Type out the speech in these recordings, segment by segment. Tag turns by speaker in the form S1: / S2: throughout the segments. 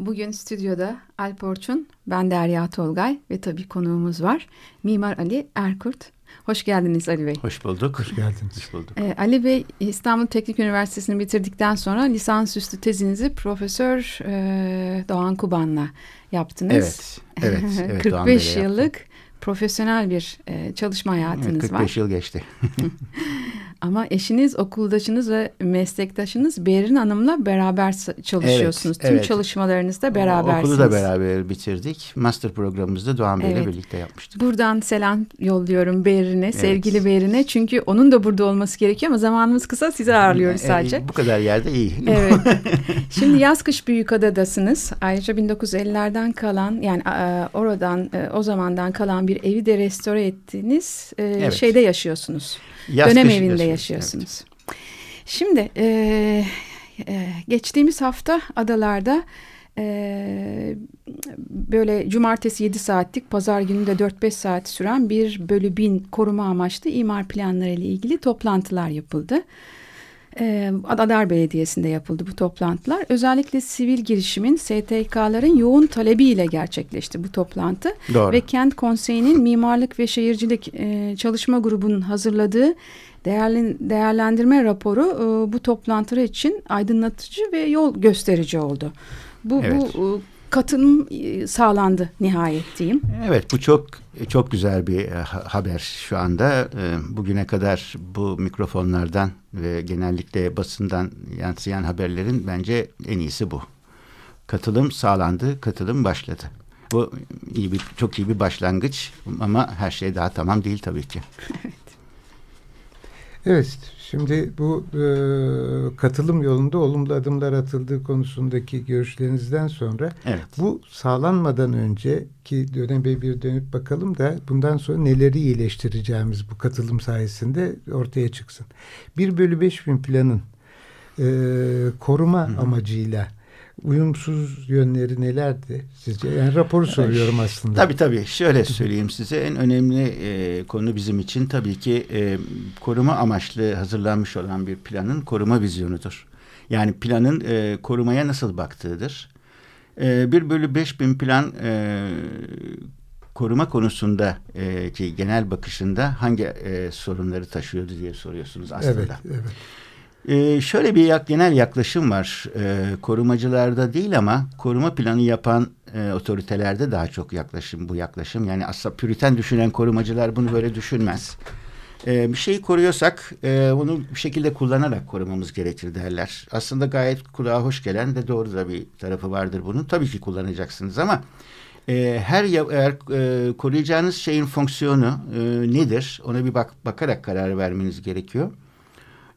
S1: bugün stüdyoda Alp Orçun, ben Derya Tolgay ve tabii konuğumuz var. Mimar Ali Erkurt. Hoş geldiniz Ali Bey.
S2: Hoş bulduk.
S3: Hoş geldiniz.
S2: Hoş bulduk.
S1: Ee, Ali Bey İstanbul Teknik Üniversitesi'ni bitirdikten sonra lisansüstü tezinizi Profesör e, Doğan Kuban'la yaptınız.
S2: Evet, evet. evet
S1: 45 yıllık profesyonel bir e, çalışma hayatınız
S2: evet, 45
S1: var.
S2: 45 yıl geçti.
S1: Ama eşiniz, okuldaşınız ve meslektaşınız Berin Hanım'la beraber çalışıyorsunuz.
S2: Evet,
S1: Tüm
S2: evet.
S1: çalışmalarınızda berabersiniz.
S2: Okulu da beraber bitirdik. Master programımızda Doğan Bey'le
S1: Evet.
S2: birlikte yapmıştık.
S1: Buradan selam yolluyorum Berin'e, sevgili Berin'e. Çünkü onun da burada olması gerekiyor ama zamanımız kısa sizi ağırlıyoruz
S2: Ee,
S1: sadece.
S2: bu kadar yerde iyi.
S1: Evet. Şimdi yaz kış Büyükada'dasınız. Ayrıca 1950'lerden kalan yani e, oradan e, o zamandan kalan bir evi de restore ettiğiniz e,
S2: Evet.
S1: şeyde yaşıyorsunuz.
S2: Yaz
S1: Dönem evinde yaşıyorsunuz. Şimdi e, e, geçtiğimiz hafta adalarda e, böyle cumartesi 7 saatlik pazar günü de 4-5 saat süren bir bölü bin koruma amaçlı imar planları ile ilgili toplantılar yapıldı. E, Adalar Belediyesi'nde yapıldı bu toplantılar. Özellikle sivil girişimin STK'ların yoğun talebiyle gerçekleşti bu toplantı.
S2: Doğru.
S1: Ve Kent Konseyi'nin Mimarlık ve Şehircilik e, Çalışma Grubu'nun hazırladığı değerlen- değerlendirme raporu e, bu toplantılar için aydınlatıcı ve yol gösterici oldu. Bu,
S2: Evet.
S1: bu e, katılım e, sağlandı nihayet diyeyim.
S2: Evet bu çok çok güzel bir e, ha- haber şu anda. E, Bugüne kadar bu mikrofonlardan ve genellikle basından yansıyan haberlerin bence en iyisi bu. Katılım sağlandı, katılım başladı. Bu iyi bir çok iyi bir başlangıç ama her şey daha tamam değil tabii ki.
S3: Evet, şimdi bu e, katılım yolunda olumlu adımlar atıldığı konusundaki görüşlerinizden sonra
S2: Evet.
S3: bu sağlanmadan önceki döneme bir dönüp bakalım da bundan sonra neleri iyileştireceğimiz bu katılım sayesinde ortaya çıksın. 1 bölü 5 bin planın e, koruma amacıyla uyumsuz yönleri nelerdi sizce? Yani raporu soruyorum aslında.
S2: Tabii tabii. Şöyle söyleyeyim size. En önemli e, konu bizim için tabii ki e, koruma amaçlı hazırlanmış olan bir planın koruma vizyonudur. Yani planın e, korumaya nasıl baktığıdır. E, 1 bölü 5 bin plan e, koruma konusunda e, ki genel bakışında hangi e, sorunları taşıyordu diye soruyorsunuz aslında.
S3: Evet, evet.
S2: Ee, şöyle bir yak, genel yaklaşım var. Ee, korumacılarda değil ama koruma planı yapan e, otoritelerde daha çok yaklaşım bu yaklaşım. Yani aslında püriten düşünen korumacılar bunu böyle düşünmez. Ee, bir şeyi koruyorsak e, onu bir şekilde kullanarak korumamız gerekir derler. Aslında gayet kulağa hoş gelen de doğru da bir tarafı vardır bunun. Tabii ki kullanacaksınız ama e, her eğer e, koruyacağınız şeyin fonksiyonu e, nedir? Ona bir bak bakarak karar vermeniz gerekiyor.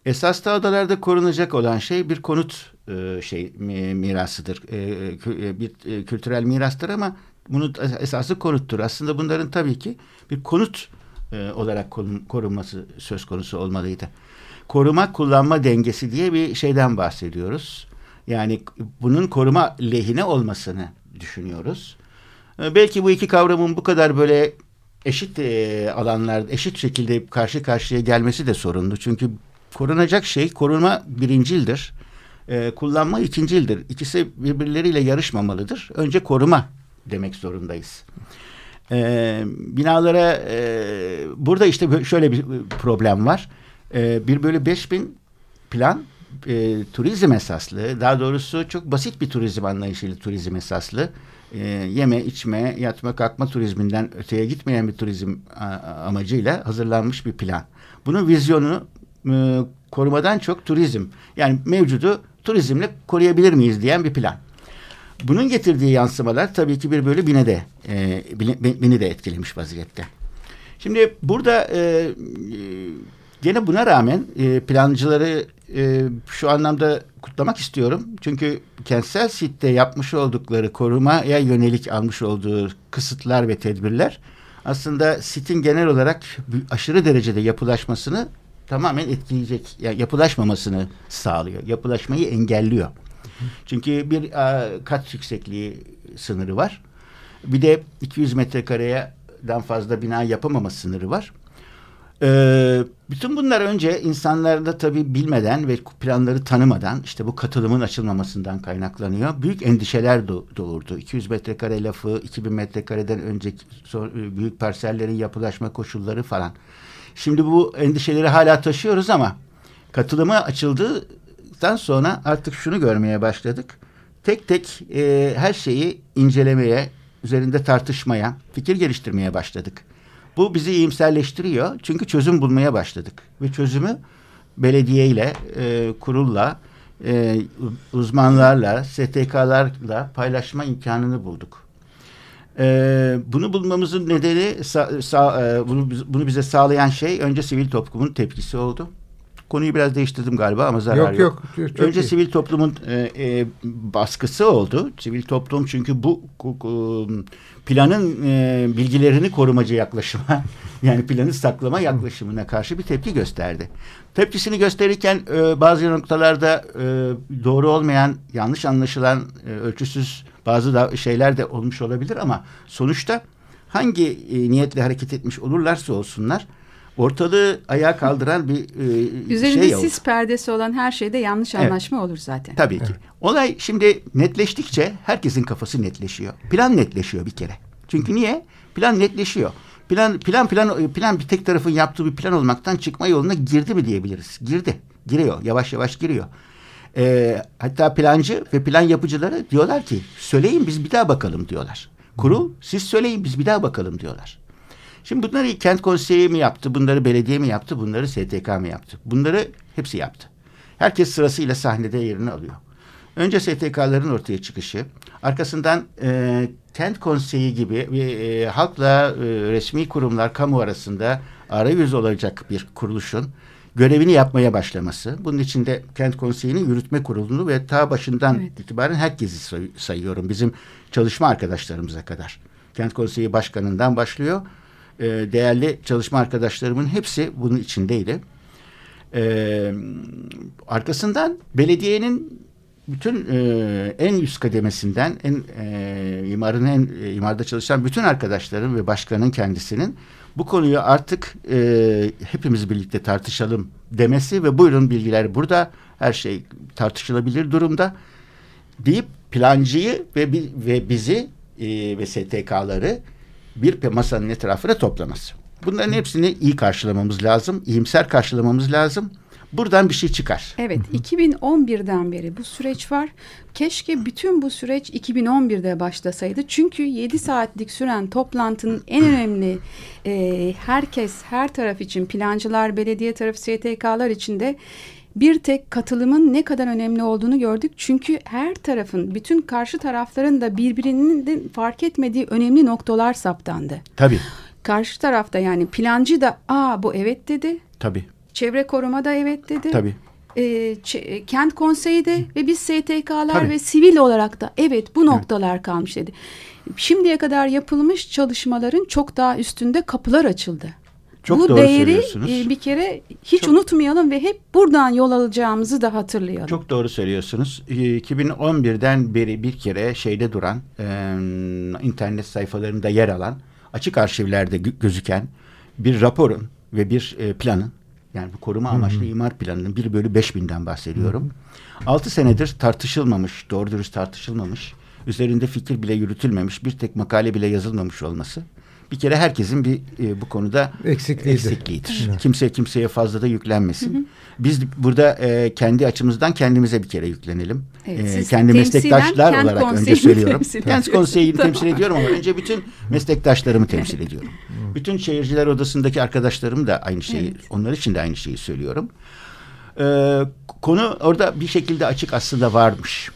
S2: Esas da adalarda korunacak olan şey bir konut e, şey mi- mirasıdır. E, e, bir e, kültürel mirastır ama bunun esası konuttur. Aslında bunların tabii ki bir konut e, olarak korun- korunması söz konusu olmalıydı. Koruma kullanma dengesi diye bir şeyden bahsediyoruz. Yani bunun koruma lehine olmasını düşünüyoruz. E, belki bu iki kavramın bu kadar böyle eşit e, alanlar, eşit şekilde karşı karşıya gelmesi de sorunlu. Çünkü korunacak şey korunma birincildir. E, kullanma ikincildir. İkisi birbirleriyle yarışmamalıdır. Önce koruma demek zorundayız. E, binalara e, burada işte şöyle bir problem var. E, 1 bölü 5 bin plan e, turizm esaslı. Daha doğrusu çok basit bir turizm anlayışıyla turizm esaslı. E, yeme, içme, yatma, kalkma turizminden öteye gitmeyen bir turizm a- amacıyla hazırlanmış bir plan. Bunun vizyonu e, korumadan çok turizm. Yani mevcudu turizmle koruyabilir miyiz diyen bir plan. Bunun getirdiği yansımalar tabii ki bir bölü bine de e, bini de etkilemiş vaziyette. Şimdi burada e, gene buna rağmen e, plancıları e, şu anlamda kutlamak istiyorum. Çünkü kentsel sitte yapmış oldukları korumaya yönelik almış olduğu kısıtlar ve tedbirler aslında sitin genel olarak aşırı derecede yapılaşmasını tamamen etkileyecek, yani yapılaşmamasını sağlıyor. Yapılaşmayı engelliyor. Çünkü bir kat yüksekliği sınırı var. Bir de 200 metrekareden fazla bina yapamama sınırı var. Ee, bütün bunlar önce insanlarda tabii bilmeden ve planları tanımadan işte bu katılımın açılmamasından kaynaklanıyor. Büyük endişeler doğurdu. 200 metrekare lafı, 2000 metrekareden önceki büyük parsellerin yapılaşma koşulları falan. Şimdi bu endişeleri hala taşıyoruz ama katılıma açıldıktan sonra artık şunu görmeye başladık. Tek tek e, her şeyi incelemeye, üzerinde tartışmaya, fikir geliştirmeye başladık. Bu bizi iyimserleştiriyor. Çünkü çözüm bulmaya başladık. Ve çözümü belediyeyle, e, kurulla, e, uzmanlarla, STK'larla paylaşma imkanını bulduk. E, bunu bulmamızın nedeni sa, sa, e, bunu, bunu bize sağlayan şey önce sivil toplumun tepkisi oldu. Konuyu biraz değiştirdim galiba ama zarar yok. Yok yok. Önce iyi. sivil toplumun e, e, baskısı oldu. Sivil toplum çünkü bu planın e, bilgilerini korumacı yaklaşıma yani planı saklama yaklaşımına karşı bir tepki gösterdi. Tepkisini gösterirken e, bazı noktalarda e, doğru olmayan, yanlış anlaşılan, e, ölçüsüz bazı da şeyler de olmuş olabilir ama sonuçta hangi e, niyetle hareket etmiş olurlarsa olsunlar ortalığı ayağa kaldıran bir
S1: e, Üzerinde şey oldu. sis perdesi olan her şeyde yanlış anlaşma evet. olur zaten.
S2: Tabii ki. Evet. Olay şimdi netleştikçe herkesin kafası netleşiyor. Plan netleşiyor bir kere. Çünkü niye? Plan netleşiyor. Plan plan plan plan bir tek tarafın yaptığı bir plan olmaktan çıkma yoluna girdi mi diyebiliriz. Girdi. Giriyor. Yavaş yavaş giriyor. Ee, hatta plancı ve plan yapıcıları diyorlar ki söyleyin biz bir daha bakalım diyorlar. Kurul siz söyleyin biz bir daha bakalım diyorlar. Şimdi bunları kent konseyi mi yaptı, bunları belediye mi yaptı, bunları STK mı yaptı? Bunları hepsi yaptı. Herkes sırasıyla sahnede yerini alıyor. Önce STK'ların ortaya çıkışı, arkasından e, kent konseyi gibi e, halkla e, resmi kurumlar, kamu arasında arayüz olacak bir kuruluşun görevini yapmaya başlaması. Bunun içinde kent konseyinin yürütme kurulunu ve ta başından evet. itibaren herkesi say sayıyorum. Bizim çalışma arkadaşlarımıza kadar. Kent konseyi başkanından başlıyor e, değerli çalışma arkadaşlarımın hepsi bunun içindeydi. E, arkasından belediyenin bütün e, en üst kademesinden en e, imarın en e, imarda çalışan bütün arkadaşların ve başkanın kendisinin bu konuyu artık e, hepimiz birlikte tartışalım demesi ve buyurun bilgiler burada her şey tartışılabilir durumda deyip plancıyı ve ve bizi e, ve STK'ları bir masanın etrafına toplaması. Bunların hepsini iyi karşılamamız lazım, iyimser karşılamamız lazım. Buradan bir şey çıkar.
S1: Evet, 2011'den beri bu süreç var. Keşke bütün bu süreç 2011'de başlasaydı. Çünkü 7 saatlik süren toplantının en önemli e, herkes, her taraf için, plancılar, belediye tarafı, STK'lar için de bir tek katılımın ne kadar önemli olduğunu gördük. Çünkü her tarafın, bütün karşı tarafların da birbirinin de fark etmediği önemli noktalar saptandı.
S2: Tabii.
S1: Karşı tarafta yani plancı da aa bu evet dedi.
S2: Tabii.
S1: Çevre koruma da evet dedi.
S2: Tabii.
S1: E, kent konseyi de ve biz STK'lar Tabii. ve sivil olarak da evet bu noktalar evet. kalmış dedi. Şimdiye kadar yapılmış çalışmaların çok daha üstünde kapılar açıldı. Çok Bu doğru değeri e, bir kere hiç çok, unutmayalım ve hep buradan yol alacağımızı da hatırlayalım.
S2: Çok doğru söylüyorsunuz. 2011'den beri bir kere şeyde duran, e, internet sayfalarında yer alan, açık arşivlerde gözüken bir raporun ve bir e, planın, yani bu koruma amaçlı Hı -hı. imar planının 1 bölü 5 binden bahsediyorum. Hı -hı. 6 senedir tartışılmamış, doğru dürüst tartışılmamış, üzerinde fikir bile yürütülmemiş, bir tek makale bile yazılmamış olması bir kere herkesin bir e, bu konuda Eksikliğidir. eksikliğidir. Evet. Kimse kimseye fazla da yüklenmesin. Hı hı. Biz burada e, kendi açımızdan kendimize bir kere yüklenelim. Evet, e, kendi meslektaşlar olarak önce söylüyorum. Kent konseyini tamam. temsil ediyorum ama önce bütün meslektaşlarımı temsil ediyorum. Bütün şehirciler odasındaki arkadaşlarım da aynı şeyi, evet. onlar için de aynı şeyi söylüyorum. E, konu orada bir şekilde açık aslında varmış.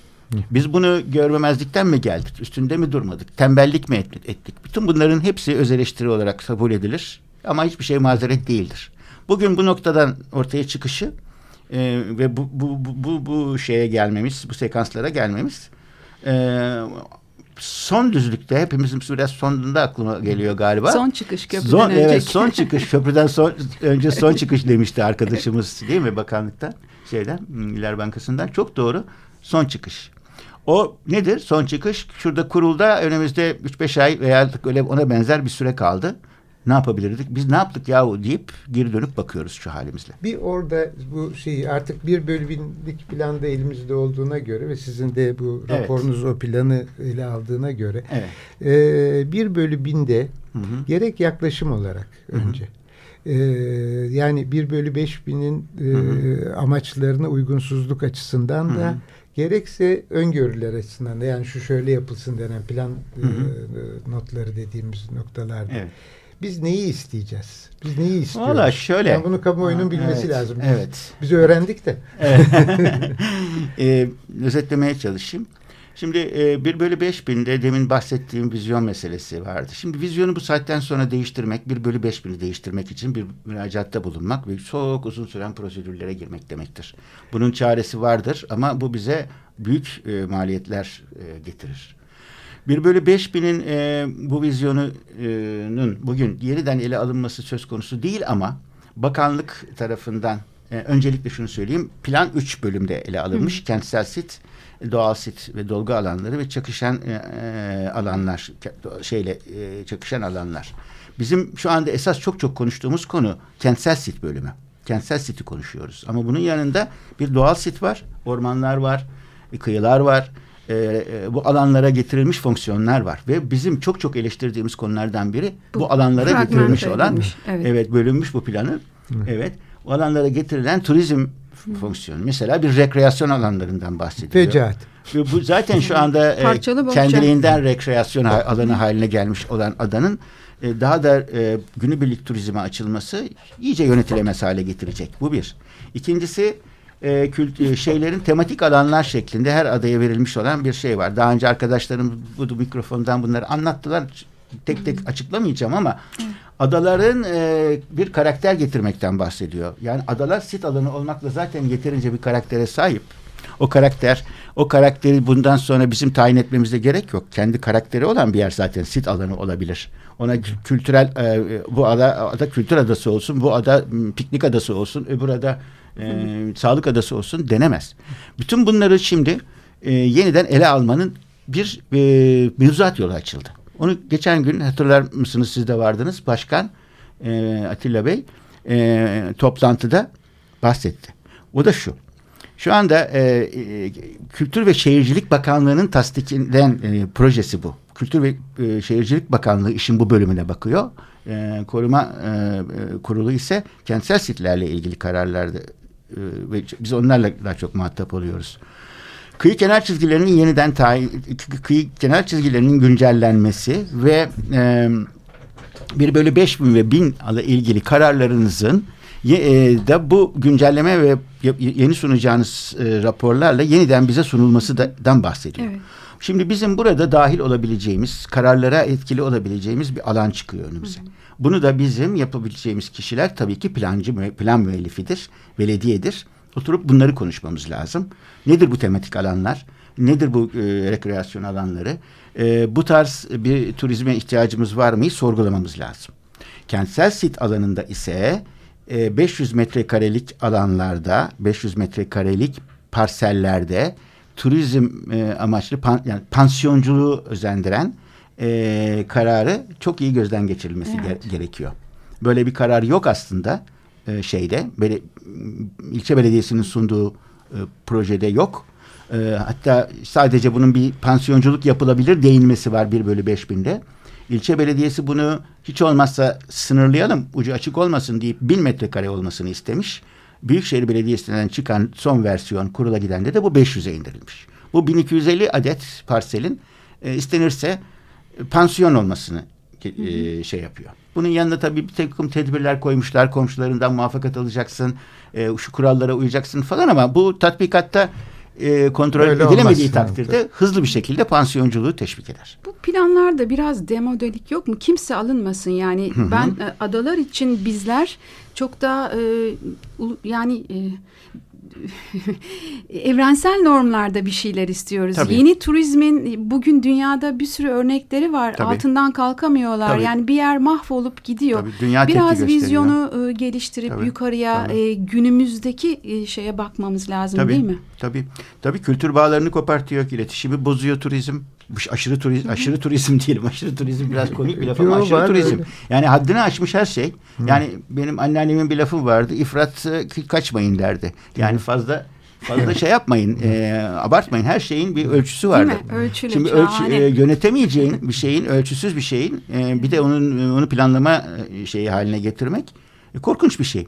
S2: Biz bunu görmemezlikten mi geldik? Üstünde mi durmadık? Tembellik mi ettik? Bütün bunların hepsi öz eleştiri olarak kabul edilir. Ama hiçbir şey mazeret değildir. Bugün bu noktadan ortaya çıkışı e, ve bu, bu, bu, bu, bu şeye gelmemiz, bu sekanslara gelmemiz e, son düzlükte hepimizin biraz sonunda aklıma geliyor galiba.
S1: Son çıkış köprüden
S2: son,
S1: önce.
S2: Evet son çıkış köprüden son, önce son çıkış demişti arkadaşımız değil mi bakanlıktan şeyden İller Bankası'ndan çok doğru son çıkış. O nedir son çıkış? Şurada kurulda önümüzde 3-5 ay veya öyle ona benzer bir süre kaldı ne yapabilirdik? Biz ne yaptık yahu deyip geri dönüp bakıyoruz şu halimizle.
S3: Bir orada bu şey artık bir bölü binlik planda elimizde olduğuna göre ve sizin de bu
S2: Evet.
S3: raporunuz o planı ele aldığına göre
S2: Evet.
S3: e, bir bölü binde
S2: Hı hı.
S3: gerek yaklaşım olarak
S2: Hı hı.
S3: Önce e, yani bir bölü beş binin e,
S2: Hı
S3: amaçlarına uygunsuzluk açısından
S2: Hı
S3: da
S2: hı.
S3: gerekse öngörüler açısından da yani şu şöyle yapılsın denen plan e,
S2: Hı hı.
S3: notları dediğimiz noktalarda.
S2: Evet.
S3: Biz neyi isteyeceğiz? Biz neyi istiyoruz?
S2: Valla şöyle.
S3: Yani bunu kamuoyunun bilmesi
S2: evet,
S3: lazım. Biz,
S2: evet.
S3: Biz öğrendik de.
S2: e, özetlemeye çalışayım. Şimdi e, 1 bölü 5 binde demin bahsettiğim vizyon meselesi vardı. Şimdi vizyonu bu saatten sonra değiştirmek, 1 bölü 5 bini değiştirmek için bir müracaatta bulunmak ve çok uzun süren prosedürlere girmek demektir. Bunun çaresi vardır ama bu bize büyük e, maliyetler e, getirir. 1 bölü 5 binin e, bu vizyonunun bugün yeniden ele alınması söz konusu değil ama bakanlık tarafından e, öncelikle şunu söyleyeyim. Plan 3 bölümde ele alınmış. Kentsel sit, doğal sit ve dolgu alanları ve çakışan e, e, alanlar şeyle e, çakışan alanlar. Bizim şu anda esas çok çok konuştuğumuz konu kentsel sit bölümü. Kentsel siti konuşuyoruz. Ama bunun yanında bir doğal sit var, ormanlar var, e, kıyılar var. E, e, bu alanlara getirilmiş fonksiyonlar var ve bizim çok çok eleştirdiğimiz konulardan biri bu,
S1: Bu
S2: alanlara getirilmiş olan
S1: edilmiş, evet.
S2: evet bölünmüş bu planın. Evet. O alanlara getirilen turizm fonksiyonu. Mesela bir rekreasyon alanlarından bahsediliyor.
S3: Fecaat.
S2: Ve bu zaten şu anda e, kendiliğinden rekreasyon alanı haline gelmiş olan adanın e, daha da e, günübirlik turizme açılması iyice yönetilemez hale getirecek. Bu bir. İkincisi e, kült, e, şeylerin tematik alanlar şeklinde her adaya verilmiş olan bir şey var. Daha önce arkadaşlarım bu mikrofondan bunları anlattılar. Tek tek açıklamayacağım ama adaların e, bir karakter getirmekten bahsediyor. Yani adalar sit alanı olmakla zaten yeterince bir karaktere sahip. O karakter, o karakteri bundan sonra bizim tayin etmemize gerek yok. Kendi karakteri olan bir yer zaten sit alanı olabilir. Ona kü- kültürel e, bu ada, ada kültür adası olsun, bu ada piknik adası olsun, öbür ada e, sağlık adası olsun denemez. Bütün bunları şimdi e, yeniden ele almanın bir e, mevzuat yolu açıldı. Onu geçen gün hatırlar mısınız siz de vardınız. Başkan e, Atilla Bey e, toplantıda bahsetti. O da şu. Şu anda e, e, Kültür ve Şehircilik Bakanlığı'nın tasdikinden e, projesi bu. Kültür ve e, Şehircilik Bakanlığı işin bu bölümüne bakıyor. E, koruma e, e, kurulu ise kentsel sitlerle ilgili kararlarda e, ve biz onlarla daha çok muhatap oluyoruz. Kıyı kenar çizgilerinin yeniden tayin, kıyı kenar çizgilerinin güncellenmesi ve e, 1 bölü 5 bin ve 1000 ile ilgili kararlarınızın e, da bu güncelleme ve yeni sunacağınız e, raporlarla yeniden bize sunulması da, dan bahsediyor.
S1: Evet.
S2: Şimdi bizim burada dahil olabileceğimiz, kararlara etkili olabileceğimiz bir alan çıkıyor önümüze. Bunu da bizim yapabileceğimiz kişiler tabii ki plancı, plan müellifidir, belediyedir. Oturup bunları konuşmamız lazım. Nedir bu tematik alanlar? Nedir bu e, rekreasyon alanları? E, bu tarz bir turizme ihtiyacımız var mı? Sorgulamamız lazım. Kentsel sit alanında ise e, 500 metrekarelik alanlarda, 500 metrekarelik parsellerde turizm e, amaçlı pan, yani pansiyonculuğu özendiren e, kararı çok iyi gözden geçirilmesi
S1: Evet.
S2: ge- gerekiyor. Böyle bir karar yok aslında e, şeyde. Böyle ilçe belediyesinin sunduğu e, projede yok. E, hatta sadece bunun bir pansiyonculuk yapılabilir değinmesi var 1 bölü 5 binde. İlçe belediyesi bunu hiç olmazsa sınırlayalım, ucu açık olmasın deyip 1000 metrekare olmasını istemiş. Büyükşehir Belediyesi'nden çıkan son versiyon kurula gidende de bu 500'e indirilmiş. Bu 1250 adet parselin e, istenirse e, pansiyon olmasını e, şey yapıyor. Bunun yanında tabii bir takım tedbirler koymuşlar. Komşularından muvaffakat alacaksın, e, şu kurallara uyacaksın falan ama bu tatbikatta e, kontrol
S3: Öyle
S2: edilemediği takdirde hızlı bir şekilde pansiyonculuğu teşvik eder.
S1: Bu planlarda biraz demodelik yok mu? Kimse alınmasın yani. Ben e, adalar için bizler çok daha e, yani e, evrensel normlarda bir şeyler istiyoruz.
S2: Tabii.
S1: Yeni turizmin bugün dünyada bir sürü örnekleri var.
S2: Tabii.
S1: Altından kalkamıyorlar.
S2: Tabii.
S1: Yani bir yer mahvolup gidiyor.
S2: Tabii, dünya
S1: Biraz vizyonu e, geliştirip
S2: Tabii,
S1: yukarıya
S2: tabii.
S1: e, günümüzdeki e, şeye bakmamız lazım
S2: Tabii,
S1: değil mi?
S2: Tabii. Tabii kültür bağlarını kopartıyor, iletişimi bozuyor turizm. Aşırı turizm, aşırı turizm diyelim. Aşırı turizm biraz komik bir laf ama
S3: Yo,
S2: aşırı turizm.
S3: öyle.
S2: Yani haddini aşmış her şey. Yani benim anneannemin bir lafı vardı. İfrat e, kaçmayın derdi. Yani fazla fazla şey yapmayın, e, abartmayın. Her şeyin bir ölçüsü vardır.
S1: Ölçülü,
S2: Şimdi ölçü, e, yönetemeyeceğin bir şeyin, ölçüsüz bir şeyin e, bir de onun onu planlama e, şeyi haline getirmek e, korkunç bir şey.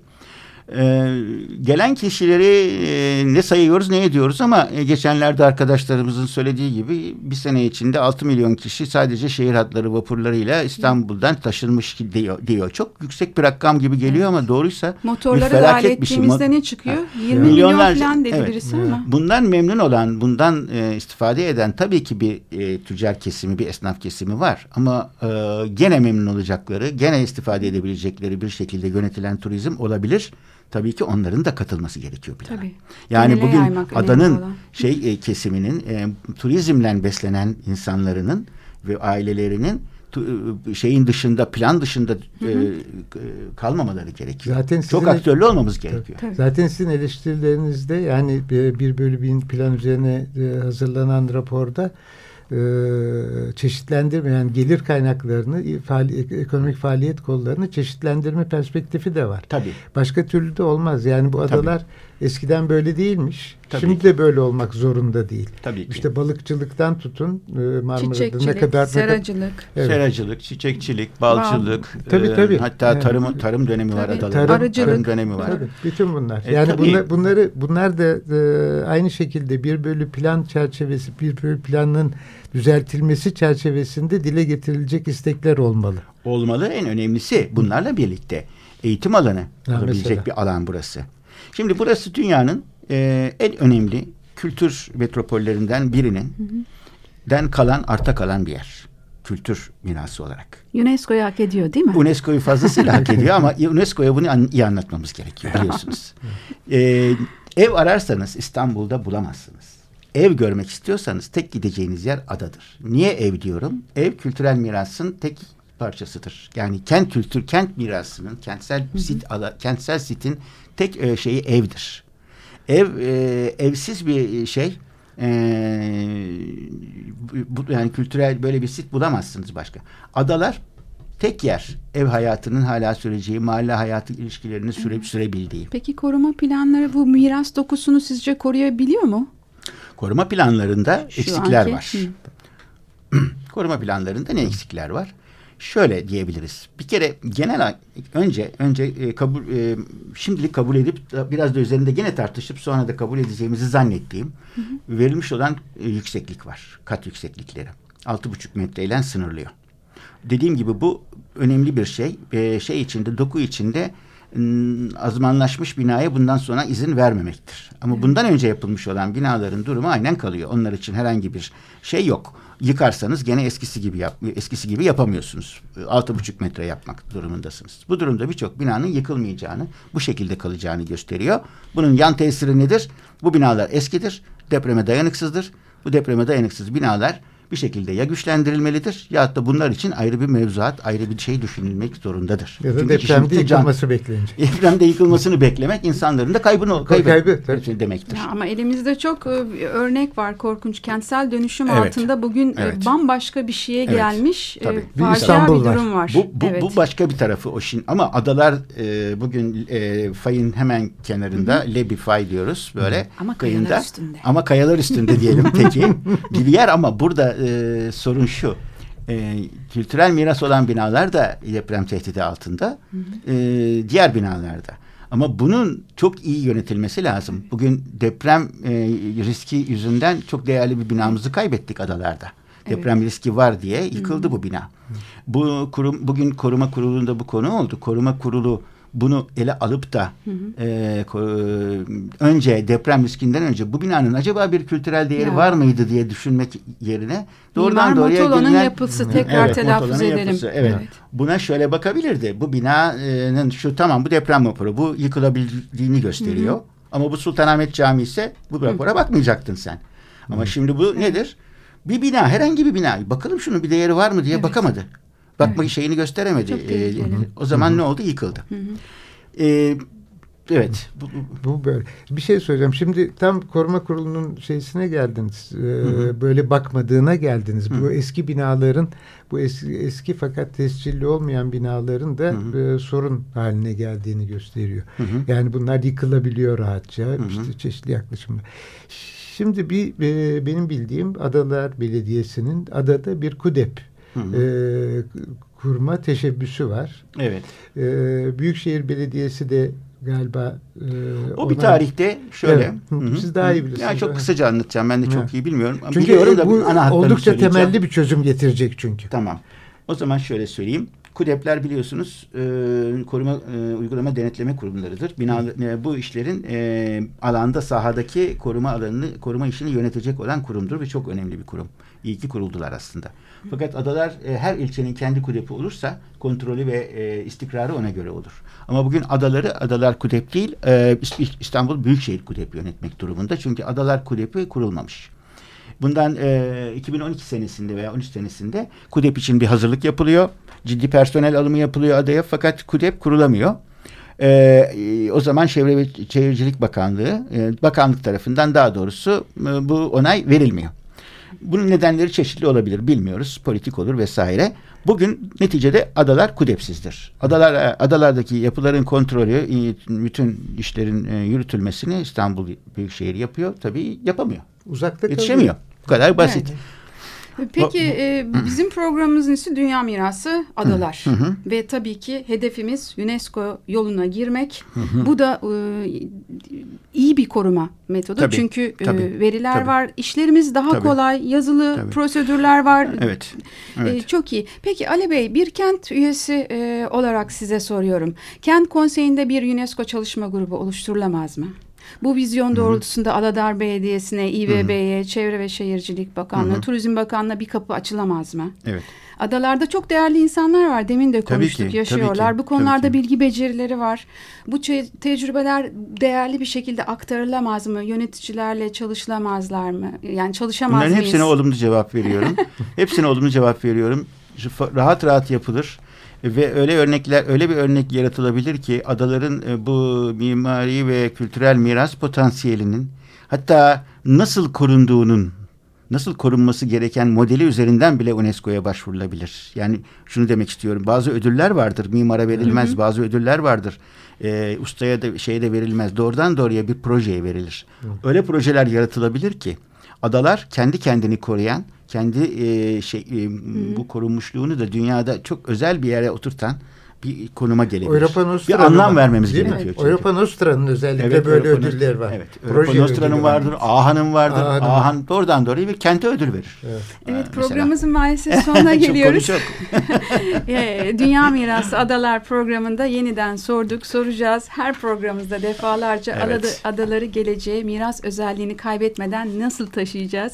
S2: Ee, gelen kişileri e, ne sayıyoruz ne ediyoruz ama e, geçenlerde arkadaşlarımızın söylediği gibi bir sene içinde 6 milyon kişi sadece şehir hatları vapurlarıyla İstanbul'dan taşınmış diyor, diyor. Çok yüksek bir rakam gibi geliyor ama doğruysa
S1: Motorları dahil
S2: şey.
S1: ettiğimizde
S2: Mo-
S1: ne çıkıyor?
S2: Ha.
S1: 20 milyon
S2: Milyonlarca-
S1: falan dedi
S2: evet.
S1: birisi ama.
S2: Bundan memnun olan, bundan e, istifade eden tabii ki bir e, tüccar kesimi, bir esnaf kesimi var. Ama e, gene memnun olacakları, gene istifade edebilecekleri bir şekilde yönetilen turizm olabilir. Tabii ki onların da katılması gerekiyor plana.
S1: Tabii.
S2: Yani
S1: Genele
S2: bugün adanın şey e, kesiminin, e, turizmle beslenen insanların ve ailelerinin tu- e, şeyin dışında, plan dışında e, e, kalmamaları gerekiyor.
S3: Zaten
S2: Çok aktörlü olmamız gerekiyor.
S1: Tabii.
S3: Zaten sizin eleştirilerinizde yani bir, bir bölü bin plan üzerine e, hazırlanan raporda e, çeşitlendirme yani gelir kaynaklarını e, faali- ekonomik faaliyet kollarını çeşitlendirme perspektifi de var.
S2: Tabii.
S3: Başka türlü de olmaz. Yani bu adalar eskiden böyle değilmiş.
S2: Tabii
S3: Şimdi
S2: ki.
S3: de böyle olmak zorunda değil.
S2: Tabii ki.
S3: İşte balıkçılıktan tutun e, Marmara'da ne kadar ne kadar
S1: seracılık.
S3: Evet.
S2: Seracılık, çiçekçilik, balcılık,
S3: Tabii,
S2: e,
S3: tabii.
S2: hatta
S3: Evet.
S2: tarım tarım dönemi var
S1: Tabii.
S2: adalarda.
S3: Tarım,
S1: arıcılık.
S2: tarım dönemi var.
S3: Tabii, bütün bunlar.
S2: E,
S3: yani
S2: tabii.
S3: bunlar, bunları bunlar da e, aynı şekilde bir bölü plan çerçevesi, bir bölü planın düzeltilmesi çerçevesinde dile getirilecek istekler olmalı.
S2: Olmalı en önemlisi bunlarla birlikte eğitim alanı
S3: Ha,
S2: olabilecek
S3: mesela.
S2: bir alan burası. Şimdi burası dünyanın e, en önemli kültür metropollerinden birinin den kalan arta kalan bir yer. Kültür mirası olarak.
S1: UNESCO'yu hak ediyor değil mi?
S2: UNESCO'yu fazlasıyla hak ediyor ama UNESCO'ya bunu an- iyi anlatmamız gerekiyor biliyorsunuz. Ee, ev ararsanız İstanbul'da bulamazsınız. Ev görmek istiyorsanız tek gideceğiniz yer adadır. Niye ev diyorum? Ev kültürel mirasın tek parçasıdır. Yani kent kültür, kent mirasının, kentsel sit, ala- kentsel sitin tek e, şeyi evdir. Ev e, evsiz bir şey. E, bu, yani kültürel böyle bir sit bulamazsınız başka. Adalar tek yer. Ev hayatının hala süreceği, mahalle hayatı ilişkilerini süre, sürebildiği.
S1: Peki koruma planları bu miras dokusunu sizce koruyabiliyor mu?
S2: Koruma planlarında
S1: Şu
S2: eksikler
S1: anki-
S2: var.
S1: Hı.
S2: Koruma planlarında ne eksikler var? Şöyle diyebiliriz. Bir kere genel önce önce e, kabul e, şimdilik kabul edip biraz da üzerinde gene tartışıp sonra da kabul edeceğimizi zannettiğim verilmiş olan e, yükseklik var. Kat yükseklikleri. 6,5 metreyle sınırlıyor. Dediğim gibi bu önemli bir şey. E, şey içinde doku içinde azmanlaşmış binaya bundan sonra izin vermemektir. Ama bundan önce yapılmış olan binaların durumu aynen kalıyor. Onlar için herhangi bir şey yok. Yıkarsanız gene eskisi gibi yap, eskisi gibi yapamıyorsunuz. Altı buçuk metre yapmak durumundasınız. Bu durumda birçok binanın yıkılmayacağını, bu şekilde kalacağını gösteriyor. Bunun yan tesiri nedir? Bu binalar eskidir, depreme dayanıksızdır. Bu depreme dayanıksız binalar bir şekilde ya güçlendirilmelidir ya da bunlar için ayrı bir mevzuat, ayrı bir şey düşünülmek zorundadır.
S3: Ya da
S2: Çünkü
S3: depremde
S2: işimizde can-
S3: yıkılması beklenecek.
S2: Depremde yıkılmasını beklemek insanların da kaybını
S3: Kaybı,
S2: kaybı
S3: tabii.
S2: demektir.
S1: Ya ama elimizde çok e, örnek var korkunç. Kentsel dönüşüm
S2: Evet.
S1: altında bugün e,
S2: Evet.
S1: bambaşka bir şeye
S2: Evet.
S1: gelmiş e,
S2: Tabii.
S3: Bir İstanbul
S1: bir
S3: var.
S1: durum var.
S2: Bu, bu,
S1: evet.
S2: bu başka bir tarafı o şin. Ama adalar e, bugün e, fayın hemen kenarında Lebi fay diyoruz böyle.
S1: Ama kayalar
S2: kıyında.
S1: üstünde.
S2: Ama kayalar üstünde diyelim peki. bir yer ama burada e, sorun şu. E, kültürel miras olan binalar da deprem tehdidi altında. E, diğer binalarda. Ama bunun çok iyi yönetilmesi lazım. Bugün deprem e, riski yüzünden çok değerli bir binamızı kaybettik adalarda.
S1: Evet.
S2: Deprem riski var diye yıkıldı bu bina. Bu kurum bugün koruma kurulunda bu konu oldu. Koruma kurulu bunu ele alıp da e, ko- önce deprem riskinden önce bu binanın acaba bir kültürel değeri
S1: Ya.
S2: var mıydı diye düşünmek yerine doğrudan
S1: Mimar
S2: doğruya
S1: Motolo'nun
S2: gelinen-
S1: yapısı tekrar
S2: Evet,
S1: telaffuz edelim.
S2: yapısı, evet.
S1: Evet.
S2: Buna şöyle bakabilirdi. Bu binanın şu tamam bu deprem raporu bu yıkılabildiğini gösteriyor. Ama bu Sultanahmet Camii ise bu rapora bakmayacaktın sen. Ama şimdi bu nedir? Bir bina, herhangi bir bina. Bakalım şunun bir değeri var mı diye
S1: Evet.
S2: bakamadı. Bakma
S1: Evet.
S2: şeyini gösteremedi. Ee, o zaman ne oldu? Yıkıldı. Ee, evet. Bu, bu-
S3: Bu böyle. Bir şey söyleyeceğim. Şimdi tam koruma kurulunun şeysine geldiniz. Ee, böyle bakmadığına geldiniz. Bu eski binaların bu eski, eski fakat tescilli olmayan binaların da e, sorun haline geldiğini gösteriyor. Yani bunlar yıkılabiliyor rahatça. İşte çeşitli yaklaşımlar. Şimdi bir e, benim bildiğim Adalar Belediyesi'nin adada bir KUDEP e, kurma teşebbüsü var.
S2: evet.
S3: E, Büyükşehir Belediyesi de galiba e,
S2: O bir tarihte şöyle.
S3: Evet. Hı, siz daha iyi bilirsiniz.
S2: Ya çok kısaca anlatacağım. Ben de çok
S3: Evet.
S2: iyi bilmiyorum.
S3: Çünkü
S2: biliyorum da
S3: bu
S2: ana
S3: oldukça temelli bir çözüm getirecek çünkü.
S2: Tamam. O zaman şöyle söyleyeyim. KUDEP'ler biliyorsunuz e, koruma e, uygulama denetleme kurumlarıdır. Bina, e, bu işlerin e, alanda sahadaki koruma alanını koruma işini yönetecek olan kurumdur ve çok önemli bir kurum. İyi kuruldular aslında. Fakat adalar e, her ilçenin kendi KUDEP'i olursa kontrolü ve e, istikrarı ona göre olur. Ama bugün adaları adalar KUDEP değil e, İst- İstanbul Büyükşehir KUDEP yönetmek durumunda. Çünkü adalar KUDEP'i kurulmamış. Bundan e, 2012 senesinde veya 13 senesinde KUDEP için bir hazırlık yapılıyor. Ciddi personel alımı yapılıyor adaya fakat KUDEP kurulamıyor. E, e, o zaman Çevre ve Şehircilik Bakanlığı, e, bakanlık tarafından daha doğrusu e, bu onay verilmiyor. Bunun nedenleri çeşitli olabilir bilmiyoruz. Politik olur vesaire. Bugün neticede adalar kudepsizdir. Adalar adalardaki yapıların kontrolü, e, bütün işlerin e, yürütülmesini İstanbul Büyükşehir yapıyor. Tabii yapamıyor.
S3: Uzakta
S2: Yetişemiyor. Bu kadar basit.
S1: Evet. Peki e, bizim programımızın ismi Dünya Mirası Adalar. Ve tabii ki hedefimiz UNESCO yoluna girmek. Bu da e, iyi bir koruma metodu.
S2: Tabii,
S1: Çünkü e,
S2: tabii,
S1: veriler
S2: tabii.
S1: var. İşlerimiz daha
S2: Tabii.
S1: kolay. Yazılı
S2: Tabii.
S1: prosedürler var.
S2: Evet.
S1: E,
S2: Evet.
S1: çok iyi. Peki Ali Bey bir kent üyesi e, olarak size soruyorum. Kent konseyinde bir UNESCO çalışma grubu oluşturulamaz mı? Bu vizyon doğrultusunda Aladar Belediyesi'ne, İBB'ye, Çevre ve Şehircilik Bakanlığı, Turizm Bakanlığı bir kapı açılamaz mı?
S2: Evet.
S1: Adalarda çok değerli insanlar var. Demin de
S2: Tabii
S1: konuştuk,
S2: ki,
S1: yaşıyorlar.
S2: tabii ki,
S1: Bu konularda
S2: tabii ki.
S1: bilgi becerileri var. Bu tecrübeler değerli bir şekilde aktarılamaz mı? Yöneticilerle çalışılamazlar mı? Yani çalışamaz
S2: Bunların
S1: mıyız?
S2: hepsine olumlu cevap veriyorum. hepsine olumlu cevap veriyorum. Rahat rahat yapılır. Ve öyle örnekler, öyle bir örnek yaratılabilir ki adaların e, bu mimari ve kültürel miras potansiyelinin hatta nasıl korunduğunun nasıl korunması gereken modeli üzerinden bile UNESCO'ya başvurulabilir. Yani şunu demek istiyorum. Bazı ödüller vardır. Mimara verilmez. Bazı ödüller vardır. E, ustaya da şeye de verilmez. Doğrudan doğruya bir projeye verilir. Öyle projeler yaratılabilir ki adalar kendi kendini koruyan, kendi e, şey e, bu korunmuşluğunu da dünyada çok özel bir yere oturtan bir konuma gelebilir.
S3: Europa
S2: bir anlam
S3: var,
S2: vermemiz
S3: değil mi?
S2: gerekiyor. çünkü.
S3: Europa Nostra'nın özellikle
S2: Evet,
S3: böyle
S2: Europa
S3: ödüller var.
S2: Evet. Europa Nostra'nın vardır, AHA'nın vardır.
S3: AHA'nın var.
S2: AHA'n doğrudan doğruya bir kente ödül verir.
S3: Evet.
S1: Evet programımızın maalesef sonuna geliyoruz.
S2: çok.
S1: Ee, Dünya Mirası Adalar programında yeniden sorduk, soracağız. Her programımızda defalarca
S2: Evet.
S1: adada- adaları geleceğe miras özelliğini kaybetmeden nasıl taşıyacağız?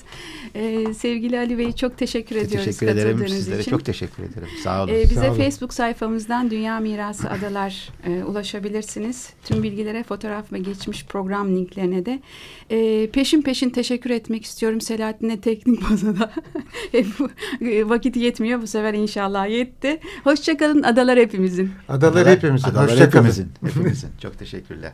S1: Ee, sevgili Ali Bey çok teşekkür ediyoruz
S2: teşekkür ederim. Sizlere
S1: için.
S2: çok teşekkür ederim. Sağ olun.
S1: Ee, bize
S3: Sağ olun.
S1: Facebook sayfamızdan Dünya Mirası Adalar e, ulaşabilirsiniz. Tüm bilgilere fotoğraf ve geçmiş program linklerine de e, peşin peşin teşekkür etmek istiyorum Selahattin'e teknik masada. Bu- e, vakit yetmiyor bu sefer inşallah yetti. Hoşçakalın adalar hepimizin.
S3: Adalar, hepimizin.
S2: Adalar
S3: Hoşça kalın.
S2: hepimizin. Hepimizin. Çok teşekkürler.